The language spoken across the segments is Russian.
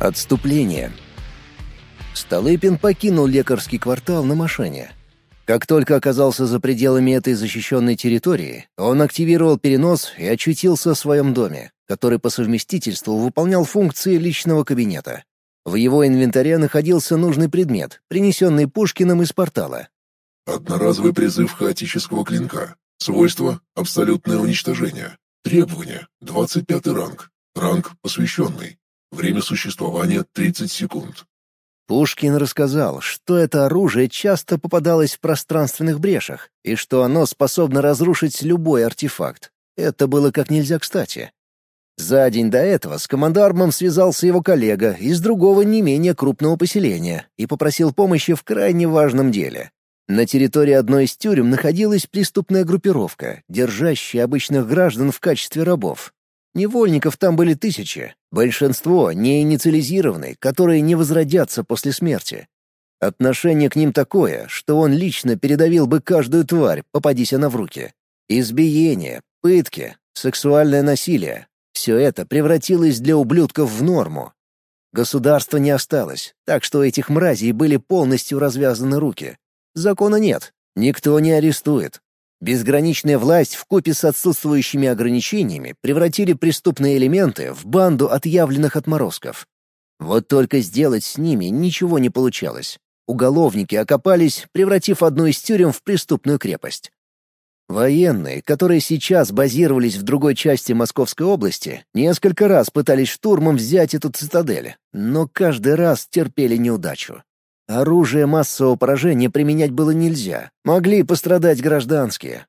Отступление. Столыпин покинул лекарский квартал на машине. Как только оказался за пределами этой защищенной территории, он активировал перенос и очутился в своем доме, который по совместительству выполнял функции личного кабинета. В его инвентаре находился нужный предмет, принесенный Пушкиным из портала. Одноразовый призыв хаотического клинка. Свойство — абсолютное уничтожение. Требования — 25 ранг. Ранг посвященный. Время существования 30 секунд. Пушкин рассказал, что это оружие часто попадалось в пространственных брешах и что оно способно разрушить любой артефакт. Это было как нельзя кстати. За день до этого с командармом связался его коллега из другого не менее крупного поселения и попросил помощи в крайне важном деле. На территории одной из тюрем находилась преступная группировка, держащая обычных граждан в качестве рабов. Невольников там были тысячи, большинство не инициализированы, которые не возродятся после смерти. Отношение к ним такое, что он лично передавил бы каждую тварь, попадись она в руки. Избиение, пытки, сексуальное насилие — все это превратилось для ублюдков в норму. Государства не осталось, так что этих мразей были полностью развязаны руки. Закона нет, никто не арестует, Безграничная власть вкупе с отсутствующими ограничениями превратили преступные элементы в банду отъявленных отморозков. Вот только сделать с ними ничего не получалось. Уголовники окопались, превратив одну из тюрем в преступную крепость. Военные, которые сейчас базировались в другой части Московской области, несколько раз пытались штурмом взять эту цитадель, но каждый раз терпели неудачу. Оружие массового поражения применять было нельзя. Могли пострадать гражданские.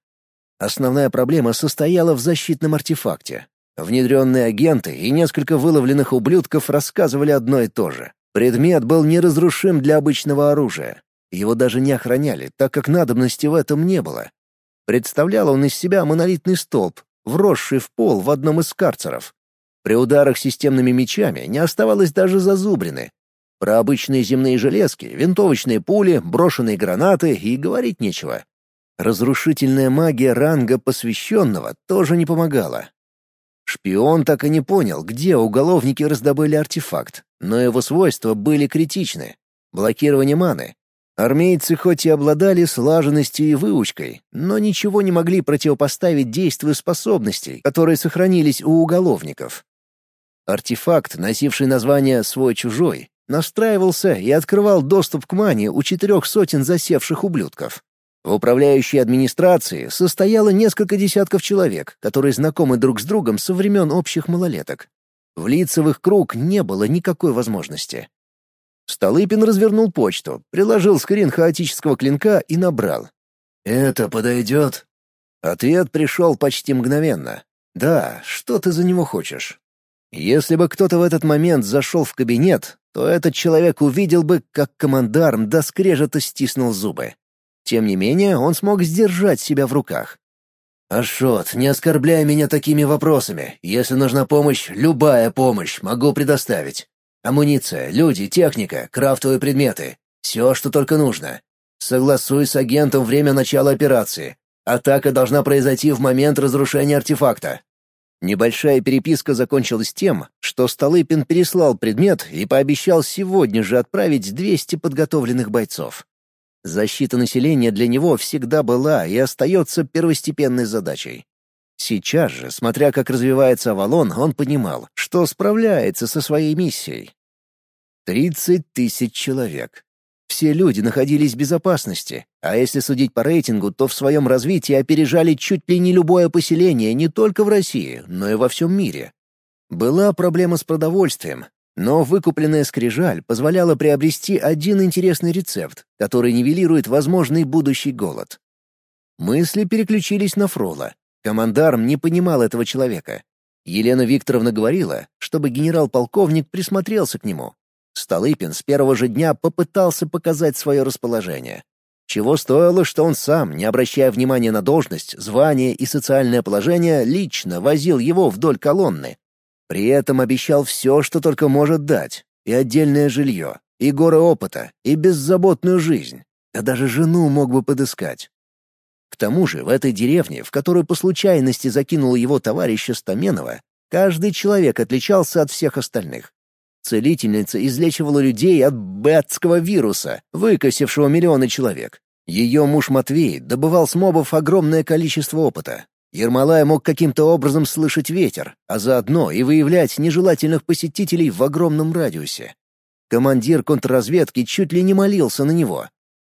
Основная проблема состояла в защитном артефакте. Внедренные агенты и несколько выловленных ублюдков рассказывали одно и то же. Предмет был неразрушим для обычного оружия. Его даже не охраняли, так как надобности в этом не было. Представлял он из себя монолитный столб, вросший в пол в одном из карцеров. При ударах системными мечами не оставалось даже зазубрины, про обычные земные железки, винтовочные пули, брошенные гранаты и говорить нечего. Разрушительная магия ранга посвященного тоже не помогала. Шпион так и не понял, где уголовники раздобыли артефакт, но его свойства были критичны. Блокирование маны. Армейцы хоть и обладали слаженностью и выучкой, но ничего не могли противопоставить действию способностей, которые сохранились у уголовников. Артефакт, носивший название «свой-чужой», настраивался и открывал доступ к мане у четырех сотен засевших ублюдков. В управляющей администрации состояло несколько десятков человек, которые знакомы друг с другом со времен общих малолеток. В их круг не было никакой возможности. Столыпин развернул почту, приложил скрин хаотического клинка и набрал. «Это подойдет?» Ответ пришел почти мгновенно. «Да, что ты за него хочешь?» Если бы кто-то в этот момент зашел в кабинет, то этот человек увидел бы, как командарм до скрежета стиснул зубы. Тем не менее, он смог сдержать себя в руках. «Ашот, не оскорбляй меня такими вопросами. Если нужна помощь, любая помощь могу предоставить. Амуниция, люди, техника, крафтовые предметы. Все, что только нужно. Согласуй с агентом время начала операции. Атака должна произойти в момент разрушения артефакта. Небольшая переписка закончилась тем, что Столыпин переслал предмет и пообещал сегодня же отправить 200 подготовленных бойцов. Защита населения для него всегда была и остается первостепенной задачей. Сейчас же, смотря как развивается Авалон, он понимал, что справляется со своей миссией. Тридцать тысяч человек. Все люди находились в безопасности, а если судить по рейтингу, то в своем развитии опережали чуть ли не любое поселение не только в России, но и во всем мире. Была проблема с продовольствием, но выкупленная скрижаль позволяла приобрести один интересный рецепт, который нивелирует возможный будущий голод. Мысли переключились на Фрола. Командарм не понимал этого человека. Елена Викторовна говорила, чтобы генерал-полковник присмотрелся к нему, Столыпин с первого же дня попытался показать свое расположение. Чего стоило, что он сам, не обращая внимания на должность, звание и социальное положение, лично возил его вдоль колонны. При этом обещал все, что только может дать. И отдельное жилье, и горы опыта, и беззаботную жизнь. Да даже жену мог бы подыскать. К тому же в этой деревне, в которую по случайности закинул его товарища Стаменова, каждый человек отличался от всех остальных. Целительница излечивала людей от бэтского вируса, выкосившего миллионы человек. Ее муж Матвей добывал с мобов огромное количество опыта. Ермолай мог каким-то образом слышать ветер, а заодно и выявлять нежелательных посетителей в огромном радиусе. Командир контрразведки чуть ли не молился на него.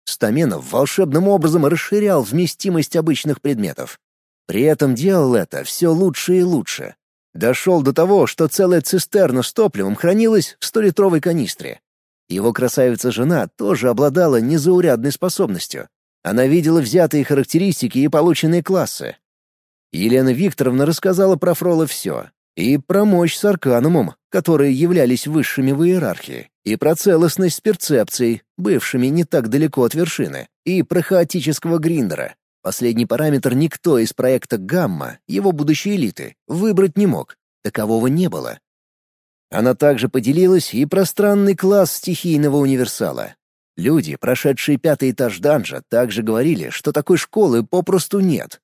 Стаменов волшебным образом расширял вместимость обычных предметов. При этом делал это все лучше и лучше. Дошел до того, что целая цистерна с топливом хранилась в столитровой канистре. Его красавица-жена тоже обладала незаурядной способностью. Она видела взятые характеристики и полученные классы. Елена Викторовна рассказала про Фрола все. И про мощь с арканумом, которые являлись высшими в иерархии, и про целостность с перцепцией, бывшими не так далеко от вершины, и про хаотического гриндера. Последний параметр никто из проекта «Гамма», его будущей элиты, выбрать не мог. Такового не было. Она также поделилась и про странный класс стихийного универсала. Люди, прошедшие пятый этаж данжа, также говорили, что такой школы попросту нет.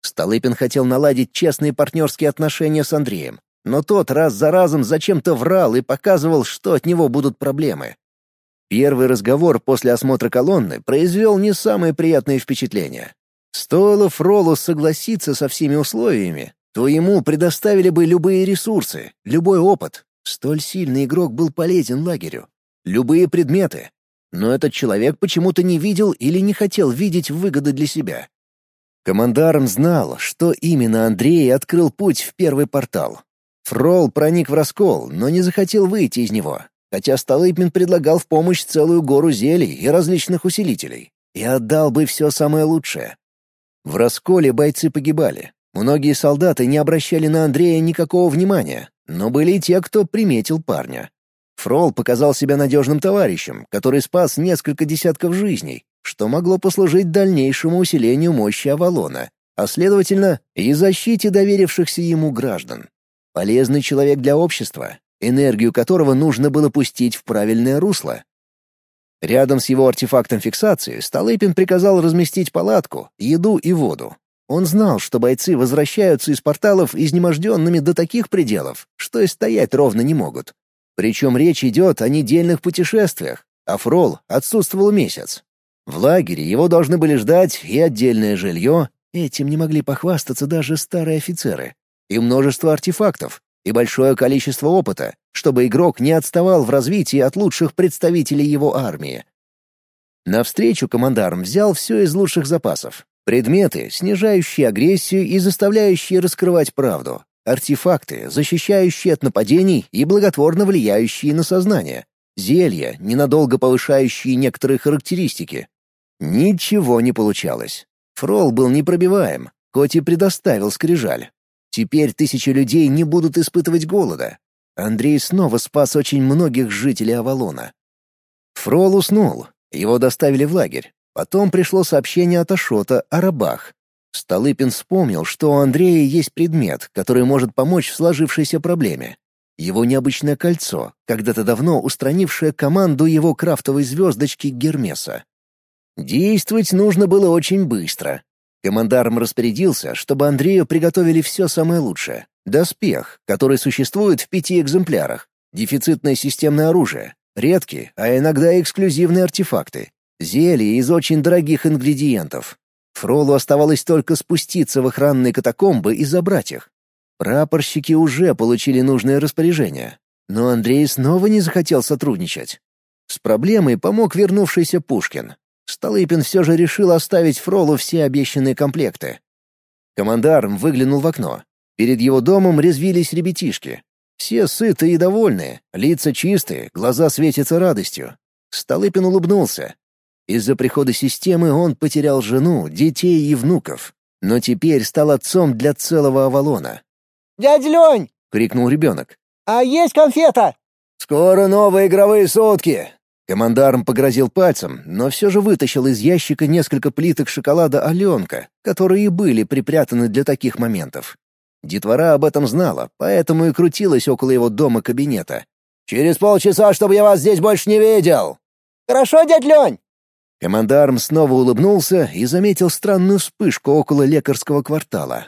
Столыпин хотел наладить честные партнерские отношения с Андреем, но тот раз за разом зачем-то врал и показывал, что от него будут проблемы. Первый разговор после осмотра колонны произвел не самое приятное впечатление. Стоило Фролу согласиться со всеми условиями, то ему предоставили бы любые ресурсы, любой опыт. Столь сильный игрок был полезен лагерю. Любые предметы. Но этот человек почему-то не видел или не хотел видеть выгоды для себя. Командарм знал, что именно Андрей открыл путь в первый портал. Фрол проник в раскол, но не захотел выйти из него, хотя Столыпин предлагал в помощь целую гору зелий и различных усилителей. И отдал бы все самое лучшее. В расколе бойцы погибали. Многие солдаты не обращали на Андрея никакого внимания, но были и те, кто приметил парня. Фрол показал себя надежным товарищем, который спас несколько десятков жизней, что могло послужить дальнейшему усилению мощи Авалона, а следовательно и защите доверившихся ему граждан. Полезный человек для общества, энергию которого нужно было пустить в правильное русло. Рядом с его артефактом фиксации Столыпин приказал разместить палатку, еду и воду. Он знал, что бойцы возвращаются из порталов изнеможденными до таких пределов, что и стоять ровно не могут. Причем речь идет о недельных путешествиях, а Фрол отсутствовал месяц. В лагере его должны были ждать и отдельное жилье, этим не могли похвастаться даже старые офицеры, и множество артефактов, и большое количество опыта, чтобы игрок не отставал в развитии от лучших представителей его армии. Навстречу командарм взял все из лучших запасов. Предметы, снижающие агрессию и заставляющие раскрывать правду. Артефакты, защищающие от нападений и благотворно влияющие на сознание. Зелья, ненадолго повышающие некоторые характеристики. Ничего не получалось. Фрол был непробиваем, хоть и предоставил скрижаль. Теперь тысячи людей не будут испытывать голода. Андрей снова спас очень многих жителей Авалона. Фрол уснул. Его доставили в лагерь. Потом пришло сообщение от Ашота о рабах. Столыпин вспомнил, что у Андрея есть предмет, который может помочь в сложившейся проблеме. Его необычное кольцо, когда-то давно устранившее команду его крафтовой звездочки Гермеса. Действовать нужно было очень быстро. Командарм распорядился, чтобы Андрею приготовили все самое лучшее. Доспех, который существует в пяти экземплярах, дефицитное системное оружие, редкие, а иногда эксклюзивные артефакты, зелья из очень дорогих ингредиентов. Фролу оставалось только спуститься в охранные катакомбы и забрать их. Прапорщики уже получили нужное распоряжение, но Андрей снова не захотел сотрудничать. С проблемой помог вернувшийся Пушкин. Столыпин все же решил оставить Фролу все обещанные комплекты. Командарм выглянул в окно. Перед его домом резвились ребятишки. Все сытые и довольные, лица чистые, глаза светятся радостью. Столыпин улыбнулся. Из-за прихода системы он потерял жену, детей и внуков, но теперь стал отцом для целого Авалона. «Дядя Лень!» — крикнул ребенок. «А есть конфета?» «Скоро новые игровые сутки!» Командарм погрозил пальцем, но все же вытащил из ящика несколько плиток шоколада «Аленка», которые и были припрятаны для таких моментов. Детвора об этом знала, поэтому и крутилась около его дома кабинета. «Через полчаса, чтобы я вас здесь больше не видел!» «Хорошо, дядь Лень!» Командарм снова улыбнулся и заметил странную вспышку около лекарского квартала.